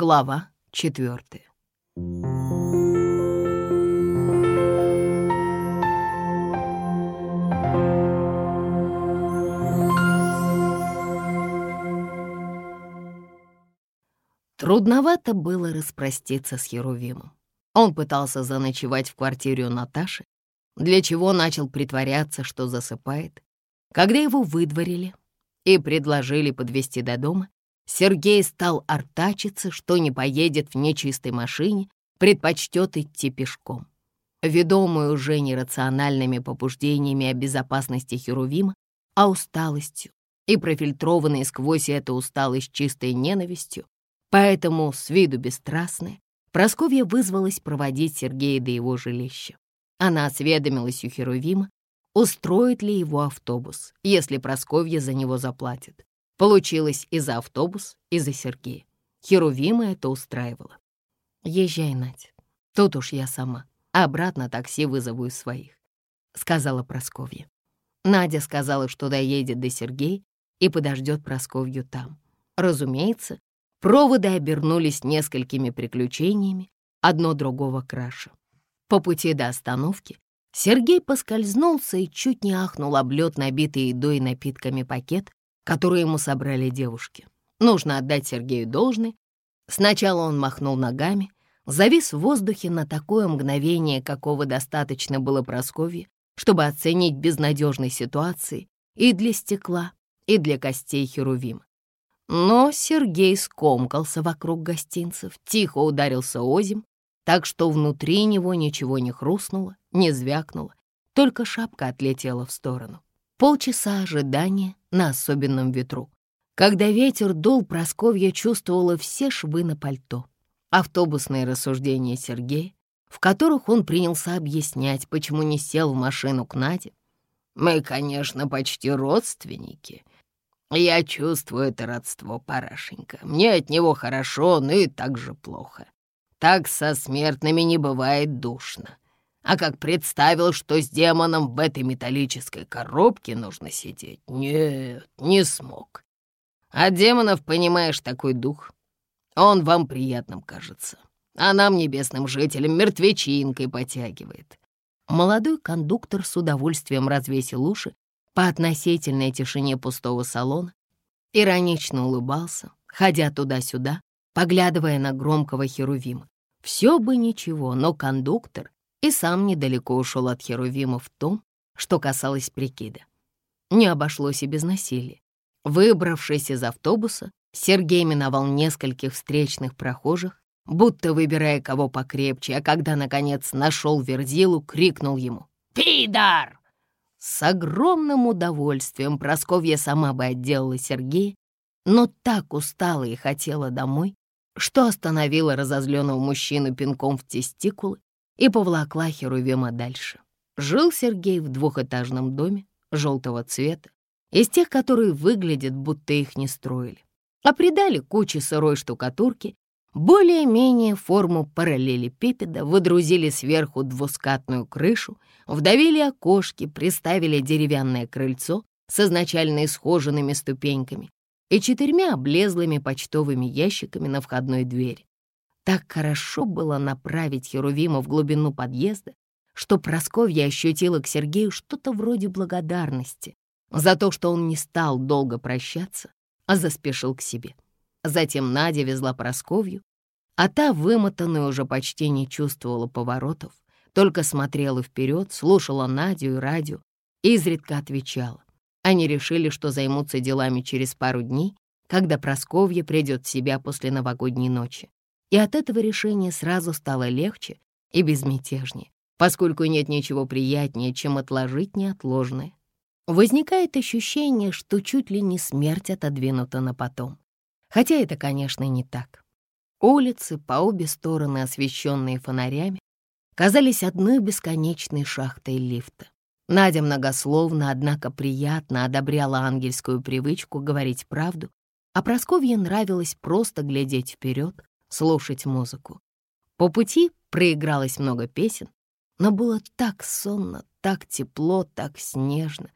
Глава четвертая. Трудновато было распроститься с Херувимом. Он пытался заночевать в квартире у Наташи, для чего начал притворяться, что засыпает. Когда его выдворили и предложили подвезти до дома, Сергей стал артачиться, что не поедет в нечистой машине, предпочтет идти пешком. Ведомый уже не рациональными побуждениями о безопасности Херувима, а усталостью, и профильтрованной сквозь эту усталость чистой ненавистью, поэтому с виду бесстрастная, Просковья вызвалась проводить Сергея до его жилища. Она осведомилась у Херувима, устроит ли его автобус, если Просковья за него заплатит. Получилось и за автобус, и за Сергея. Херувима это устраивало. «Езжай, Надь, тут уж я сама, обратно такси вызову из своих», — сказала Просковья. Надя сказала, что доедет до Сергея и подождет Просковью там. Разумеется, Проводы обернулись несколькими приключениями, одно другого краше. По пути до остановки Сергей поскользнулся и чуть не ахнул об лед, набитый едой и напитками пакет, который ему собрали девушки. Нужно отдать Сергею должное. Сначала он махнул ногами, завис в воздухе на такое мгновение, какого достаточно было Прасковье, чтобы оценить безнадежной ситуации и для стекла, и для костей Херувима. Но Сергей скомкался вокруг гостинцев, тихо ударился озим, так что внутри него ничего не хрустнуло, не звякнуло, только шапка отлетела в сторону. Полчаса ожидания на особенном ветру. Когда ветер дул, Просковья чувствовала все швы на пальто. Автобусные рассуждения Сергея, в которых он принялся объяснять, почему не сел в машину к Наде. «Мы, конечно, почти родственники», я чувствую это родство, Парашенька. Мне от него хорошо, но и так же плохо. Так со смертными не бывает душно. А как представил, что с демоном в этой металлической коробке нужно сидеть, нет, не смог. А демонов, понимаешь, такой дух. Он вам приятным кажется, а нам, небесным жителям, мертвечинкой потягивает. Молодой кондуктор с удовольствием развесил уши по относительной тишине пустого салона, иронично улыбался, ходя туда-сюда, поглядывая на громкого Херувима. Все бы ничего, но кондуктор и сам недалеко ушел от Херувима в том, что касалось прикида. Не обошлось и без насилия. Выбравшись из автобуса, Сергей миновал нескольких встречных прохожих, будто выбирая кого покрепче, а когда, наконец, нашел Верзилу, крикнул ему «Пидар!» С огромным удовольствием Просковья сама бы отделала Сергея, но так устала и хотела домой, что остановила разозленного мужчину пинком в тестикулы и повлакла Херувима дальше. Жил Сергей в двухэтажном доме желтого цвета, из тех, которые выглядят, будто их не строили, а придали куче сырой штукатурки более-менее форму параллелепипеда, выдрузили сверху двускатную крышу, вдавили окошки, приставили деревянное крыльцо с изначально исхоженными ступеньками и четырьмя облезлыми почтовыми ящиками на входной двери. Так хорошо было направить Херувима в глубину подъезда, что Просковья ощутила к Сергею что-то вроде благодарности за то, что он не стал долго прощаться, а заспешил к себе. Затем Надя везла Просковью, а та, вымотанная, уже почти не чувствовала поворотов, только смотрела вперед, слушала Надю и радио, изредка отвечала. Они решили, что займутся делами через пару дней, когда Просковья придет в себя после новогодней ночи. И от этого решения сразу стало легче и безмятежнее, поскольку нет ничего приятнее, чем отложить неотложное. Возникает ощущение, что чуть ли не смерть отодвинута на потом. Хотя это, конечно, не так. Улицы, по обе стороны освещенные фонарями, казались одной бесконечной шахтой лифта. Надя многословно, однако приятно одобряла ангельскую привычку говорить правду, а Просковье нравилось просто глядеть вперед, слушать музыку. По пути проигралось много песен, но было так сонно, так тепло, так снежно,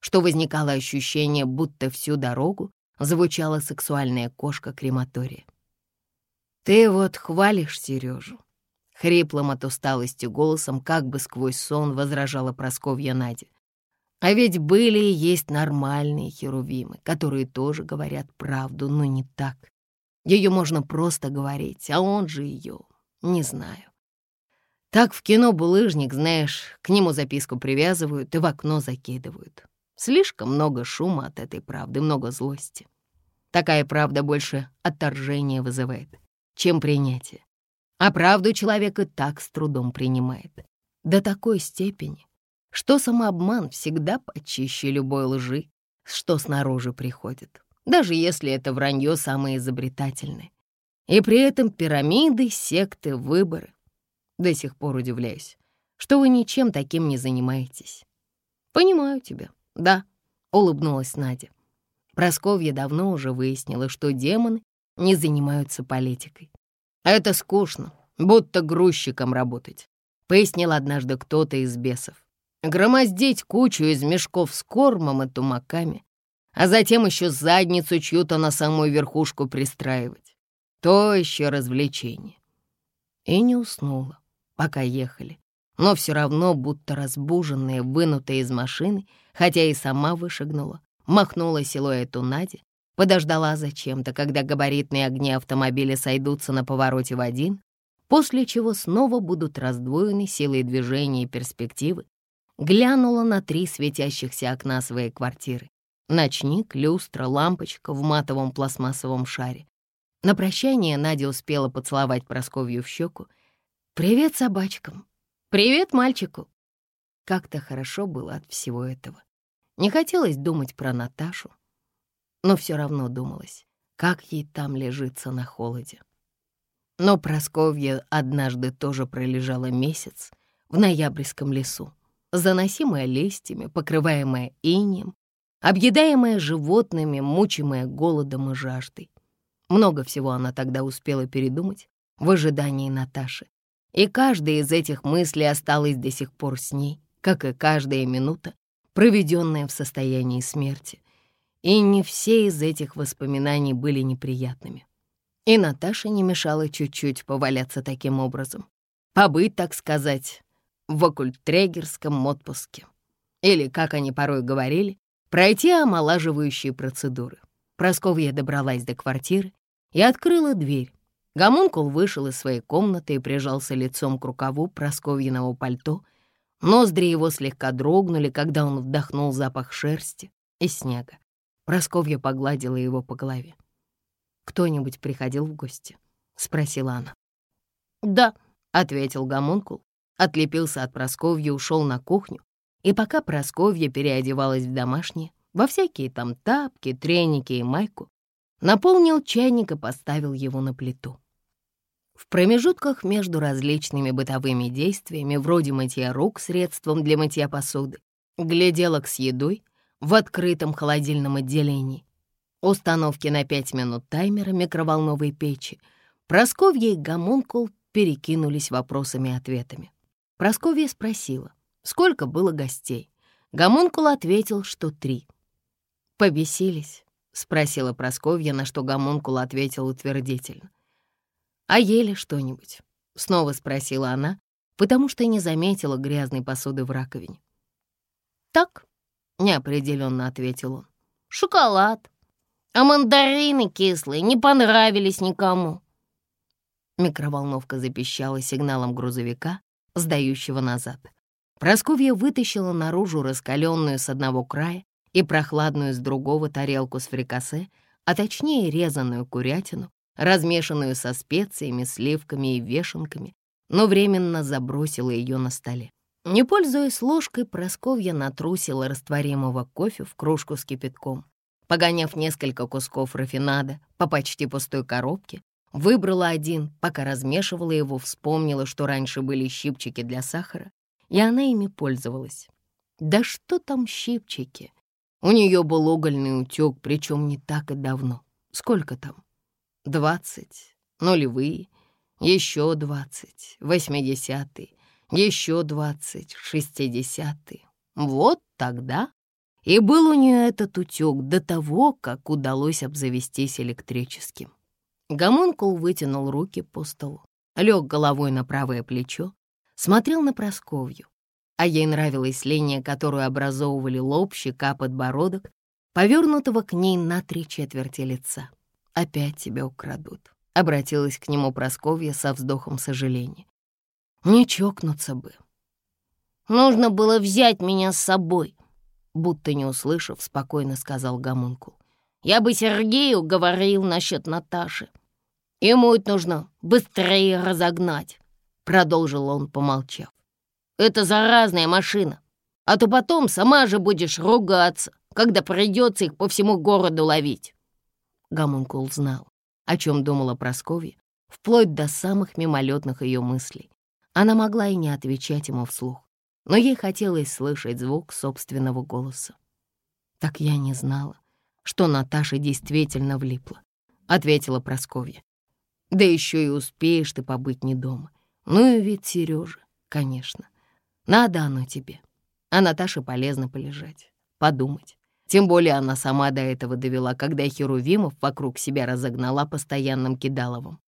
что возникало ощущение, будто всю дорогу звучала сексуальная кошка крематория. «Ты вот хвалишь Сережу», — хриплым от усталости голосом, как бы сквозь сон возражала Просковья Надя. «А ведь были и есть нормальные херувимы, которые тоже говорят правду, но не так. Ее можно просто говорить, а он же ее, не знаю. Так в кино булыжник, знаешь, к нему записку привязывают и в окно закидывают. Слишком много шума от этой правды, много злости. Такая правда больше отторжения вызывает, чем принятие. А правду человек и так с трудом принимает. До такой степени, что самообман всегда почище любой лжи, что снаружи приходит, даже если это вранье самое изобретательное. И при этом пирамиды, секты, выборы до сих пор удивляюсь, что вы ничем таким не занимаетесь. Понимаю тебя, да, улыбнулась Надя. Просковья давно уже выяснила, что демоны не занимаются политикой. Это скучно, будто грузчиком работать, пояснил однажды кто-то из бесов. Громоздить кучу из мешков с кормом и тумаками, а затем еще задницу чью-то на самую верхушку пристраивать. То еще развлечение. И не уснула пока ехали, но все равно, будто разбуженная, вынутая из машины, хотя и сама вышагнула, махнула силуэту Нади, подождала зачем-то, когда габаритные огни автомобиля сойдутся на повороте в один, после чего снова будут раздвоены силой движения и перспективы, глянула на три светящихся окна своей квартиры. Ночник, люстра, лампочка в матовом пластмассовом шаре. На прощание Надя успела поцеловать Просковью в щеку «Привет собачкам! Привет мальчику!» Как-то хорошо было от всего этого. Не хотелось думать про Наташу, но все равно думалось, как ей там лежится на холоде. Но Просковья однажды тоже пролежала месяц в ноябрьском лесу, заносимая листьями, покрываемая инием, объедаемая животными, мучимая голодом и жаждой. Много всего она тогда успела передумать в ожидании Наташи, и каждая из этих мыслей осталась до сих пор с ней, как и каждая минута, проведенная в состоянии смерти. И не все из этих воспоминаний были неприятными. И Наташа не мешала чуть-чуть поваляться таким образом. Побыть, так сказать, в оккультрегерском отпуске. Или, как они порой говорили, пройти омолаживающие процедуры. Просковья добралась до квартиры и открыла дверь, Гомункул вышел из своей комнаты и прижался лицом к рукаву просковьиного пальто. Ноздри его слегка дрогнули, когда он вдохнул запах шерсти и снега. Просковья погладила его по голове. «Кто-нибудь приходил в гости?» — спросила она. «Да», — ответил Гомункул, отлепился от Просковьи, ушел на кухню, и пока Просковья переодевалась в домашнее, во всякие там тапки, треники и майку, наполнил чайник и поставил его на плиту. В промежутках между различными бытовыми действиями, вроде мытья рук средством для мытья посуды, гляделок с едой в открытом холодильном отделении, установки на 5 минут таймера микроволновой печи, Просковья и Гомункул перекинулись вопросами и ответами. Просковья спросила, сколько было гостей. Гомункул ответил, что три. «Побесились?» — спросила Просковья, на что Гомункул ответил утвердительно. «А ели что-нибудь?» — снова спросила она, потому что не заметила грязной посуды в раковине. «Так», — неопределенно ответил он, — «шоколад. А мандарины кислые не понравились никому». Микроволновка запищала сигналом грузовика, сдающего назад. Просковья вытащила наружу раскаленную с одного края и прохладную с другого тарелку с фрикасе, а точнее резаную курятину, размешанную со специями, сливками и вешенками, но временно забросила ее на столе. Не пользуясь ложкой, Просковья натрусила растворимого кофе в кружку с кипятком. Погоняв несколько кусков рафинада по почти пустой коробке, выбрала один, пока размешивала его, вспомнила, что раньше были щипчики для сахара, и она ими пользовалась. Да что там щипчики? У нее был угольный утек, причем не так и давно. Сколько там? двадцать, нулевые, еще двадцать, восьмидесятые, еще двадцать, шестидесятые. Вот тогда и был у нее этот утек до того, как удалось обзавестись электрическим. Гомункул вытянул руки по столу, лег головой на правое плечо, смотрел на Просковью, а ей нравилась линия, которую образовывали лоб, щека, подбородок, повернутого к ней на три четверти лица. «Опять тебя украдут», — обратилась к нему Просковья со вздохом сожаления. «Не чокнуться бы». «Нужно было взять меня с собой», — будто не услышав, спокойно сказал Гомункул. «Я бы Сергею говорил насчет Наташи. Ему это нужно быстрее разогнать», — продолжил он, помолчав. «Это заразная машина, а то потом сама же будешь ругаться, когда придется их по всему городу ловить». Гомункул знал, о чем думала Прасковья, вплоть до самых мимолетных ее мыслей. Она могла и не отвечать ему вслух, но ей хотелось слышать звук собственного голоса. «Так я не знала, что Наташа действительно влипла», — ответила Прасковья. «Да еще и успеешь ты побыть не дома. Ну и ведь Сережа, конечно. Надо оно тебе. А Наташе полезно полежать, подумать. Тем более она сама до этого довела, когда Херувимов вокруг себя разогнала постоянным кидаловым.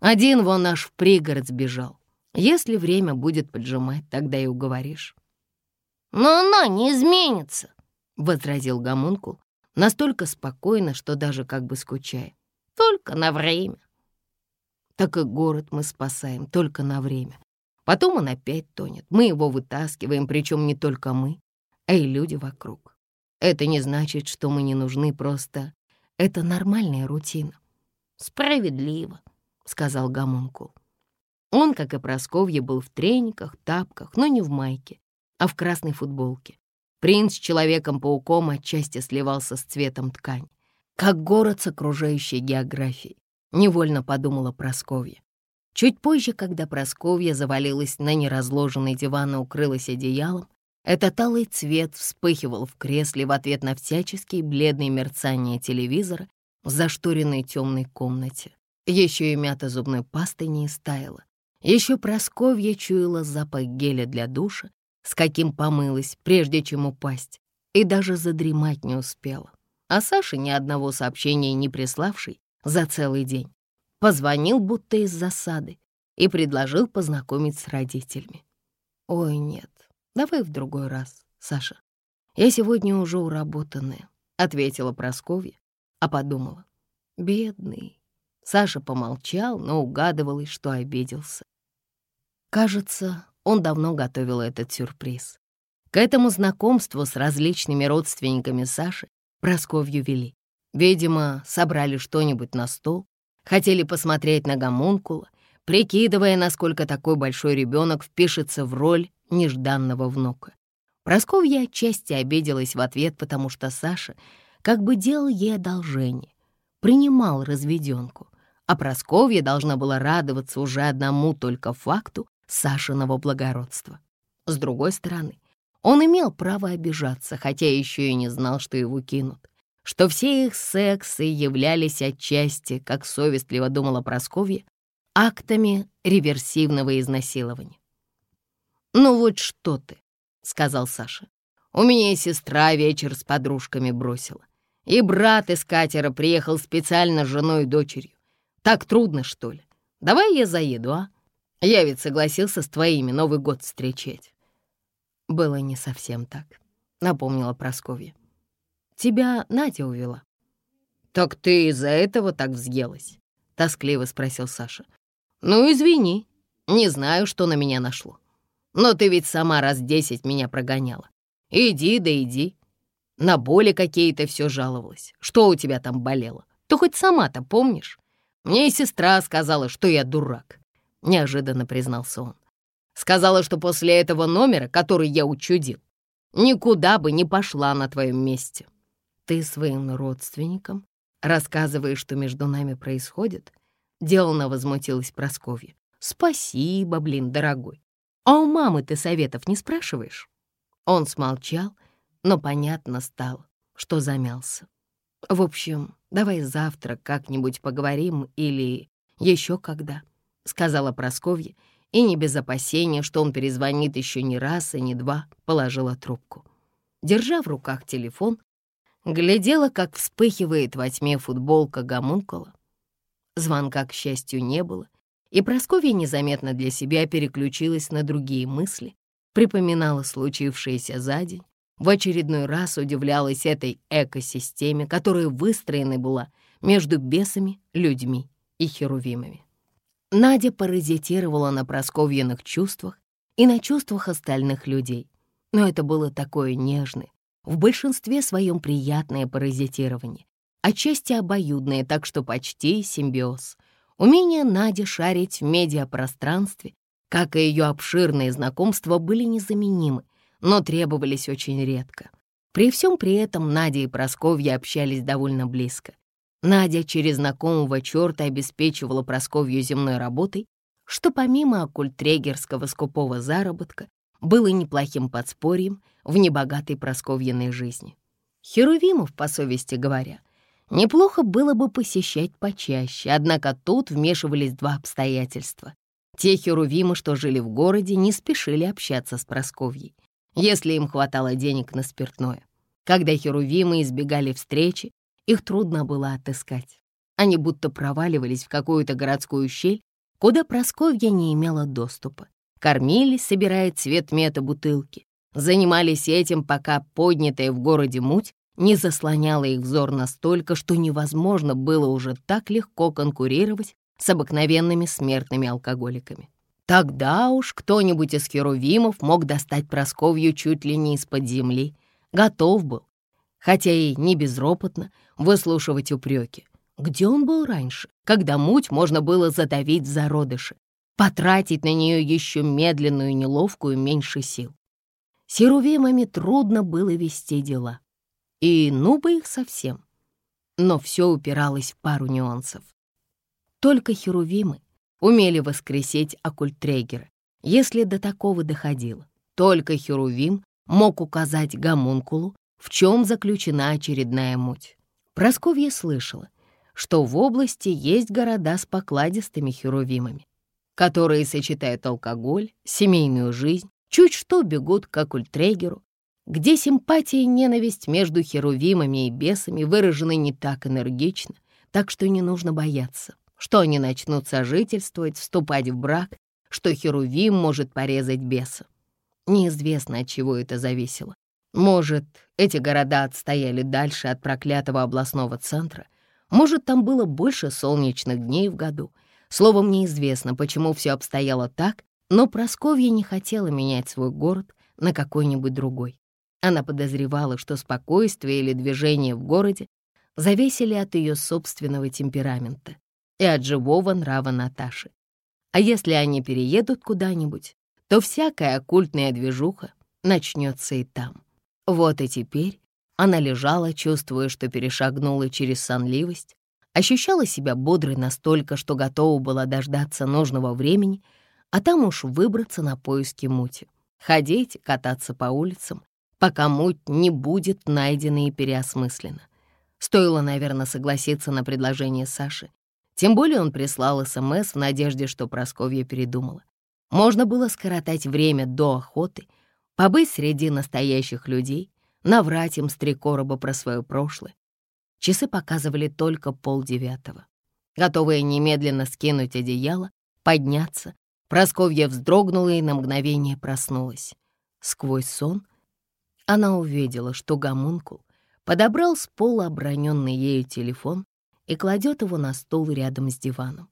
Один вон аж в пригород сбежал, если время будет поджимать, тогда и уговоришь. «Но она не изменится», — возразил Гомункул, настолько спокойно, что даже как бы скучая. «Только на время». Так и город мы спасаем только на время. Потом он опять тонет. Мы его вытаскиваем, причем не только мы, а и люди вокруг. Это не значит, что мы не нужны, просто это нормальная рутина. «Справедливо», — сказал Гомункул. Он, как и Просковья, был в трениках, тапках, но не в майке, а в красной футболке. Принц с Человеком-пауком отчасти сливался с цветом ткань. Как город с окружающей географией, невольно подумала Просковья. Чуть позже, когда Просковья завалилась на неразложенный диван и укрылась одеялом, этот алый цвет вспыхивал в кресле в ответ на всяческие бледные мерцания телевизора в зашторенной темной комнате. Еще и мята зубной пасты не истаяла. Еще Просковья чуяла запах геля для душа, с каким помылась, прежде чем упасть, и даже задремать не успела. А Саша, ни одного сообщения не приславший за целый день, позвонил будто из засады и предложил познакомить с родителями. «Ой, нет, давай в другой раз, Саша. Я сегодня уже уработанная», — ответила Просковья, а подумала. «Бедный». Саша помолчал, но угадывалось, что обиделся. Кажется, он давно готовил этот сюрприз. К этому знакомству с различными родственниками Саши Просковью вели. Видимо, собрали что-нибудь на стол, хотели посмотреть на гомункула, прикидывая, насколько такой большой ребенок впишется в роль нежданного внука. Просковья отчасти обиделась в ответ, потому что Саша как бы делал ей одолжение, принимал разведенку, а Просковья должна была радоваться уже одному только факту, Сашиного благородства. С другой стороны, он имел право обижаться, хотя еще и не знал, что его кинут, что все их сексы являлись отчасти, как совестливо думала Просковья, актами реверсивного изнасилования. «Ну вот что ты», — сказал Саша. «У меня сестра вечер с подружками бросила, и брат из катера приехал специально с женой и дочерью. Так трудно, что ли? Давай я заеду, а? Я ведь согласился с твоими Новый год встречать». «Было не совсем так», — напомнила Прасковья. «Тебя Надя увела». «Так ты из-за этого так взъелась?» — тоскливо спросил Саша. «Ну, извини, не знаю, что на меня нашло. Но ты ведь сама раз десять меня прогоняла. Иди да иди. На боли какие-то все жаловалась. Что у тебя там болело? Ты хоть сама-то помнишь? Мне и сестра сказала, что я дурак. — неожиданно признался он. «Сказала, что после этого номера, который я учудил, никуда бы не пошла на твоем месте. Ты своим родственникам рассказываешь, что между нами происходит?» Делано возмутилась Просковья. «Спасибо, блин, дорогой. А у мамы ты советов не спрашиваешь?» Он смолчал, но понятно стало, что замялся. «В общем, давай завтра как-нибудь поговорим или еще когда сказала Просковья, и не без опасения, что он перезвонит еще не раз и не два, положила трубку. Держа в руках телефон, глядела, как вспыхивает во тьме футболка гомункула. Звонка, к счастью, не было, и Прасковья незаметно для себя переключилась на другие мысли, припоминала случившееся за день, в очередной раз удивлялась этой экосистеме, которая выстроена была между бесами, людьми и херувимами. Надя паразитировала на просковьиных чувствах и на чувствах остальных людей, но это было такое нежное, в большинстве своем приятное паразитирование, отчасти обоюдное, так что почти симбиоз. Умение Нади шарить в медиапространстве, как и ее обширные знакомства, были незаменимы, но требовались очень редко. При всем при этом Надя и Просковья общались довольно близко. Надя через знакомого черта обеспечивала Просковью земной работой, что помимо оккультрегерского скупого заработка было неплохим подспорьем в небогатой Просковьиной жизни. Херувимов, по совести говоря, неплохо было бы посещать почаще, однако тут вмешивались два обстоятельства. Те херувимы, что жили в городе, не спешили общаться с Просковьей если им хватало денег на спиртное. Когда херувимы избегали встречи, их трудно было отыскать. Они будто проваливались в какую-то городскую щель, куда Просковья не имела доступа. Кормились, собирая цвет мета бутылки. Занимались этим, пока поднятая в городе муть не заслоняла их взор настолько, что невозможно было уже так легко конкурировать с обыкновенными смертными алкоголиками. Тогда уж кто-нибудь из херувимов мог достать Просковью чуть ли не из-под земли. Готов был, хотя и не безропотно, выслушивать упреки. Где он был раньше, когда муть можно было задавить в зародыши, потратить на нее еще медленную неловкую меньше сил? С херувимами трудно было вести дела. И ну бы их совсем. Но все упиралось в пару нюансов. Только херувимы умели воскресить оккультрегера, если до такого доходило. Только Херувим мог указать гомункулу, в чем заключена очередная муть. Просковья слышала, что в области есть города с покладистыми херувимами, которые сочетают алкоголь, семейную жизнь, чуть что бегут к оккультрегеру, где симпатия и ненависть между херувимами и бесами выражены не так энергично, так что не нужно бояться что они начнут сожительствовать, вступать в брак, что Херувим может порезать беса. Неизвестно, от чего это зависело. Может, эти города отстояли дальше от проклятого областного центра, может, там было больше солнечных дней в году. Словом, неизвестно, почему все обстояло так, но Просковья не хотела менять свой город на какой-нибудь другой. Она подозревала, что спокойствие или движение в городе зависели от ее собственного темперамента и от живого нрава Наташи. А если они переедут куда-нибудь, то всякая оккультная движуха начнется и там. Вот и теперь она лежала, чувствуя, что перешагнула через сонливость, ощущала себя бодрой настолько, что готова была дождаться нужного времени, а там уж выбраться на поиски мути, ходить, кататься по улицам, пока муть не будет найдена и переосмыслена. Стоило, наверное, согласиться на предложение Саши, тем более он прислал СМС в надежде, что Просковья передумала. Можно было скоротать время до охоты, побыть среди настоящих людей, наврать им с три короба про свое прошлое. Часы показывали только полдевятого. Готовая немедленно скинуть одеяло, подняться, Просковья вздрогнула и на мгновение проснулась. Сквозь сон она увидела, что гомункул подобрал с пола оброненный ею телефон и кладет его на стул рядом с диваном.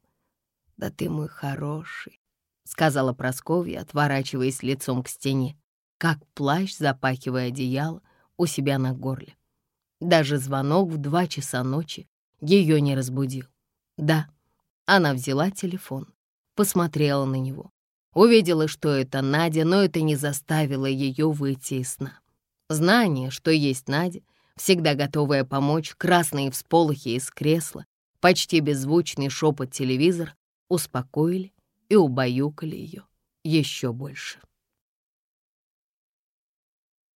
«Да ты мой хороший», — сказала Прасковья, отворачиваясь лицом к стене, как плащ, запахивая одеяло у себя на горле. Даже звонок в два часа ночи ее не разбудил. Да, она взяла телефон, посмотрела на него. Увидела, что это Надя, но это не заставило ее выйти из сна. Знание, что есть Надя — всегда готовая помочь, красные всполохи из кресла, почти беззвучный шепот телевизора успокоили и убаюкали ее еще больше.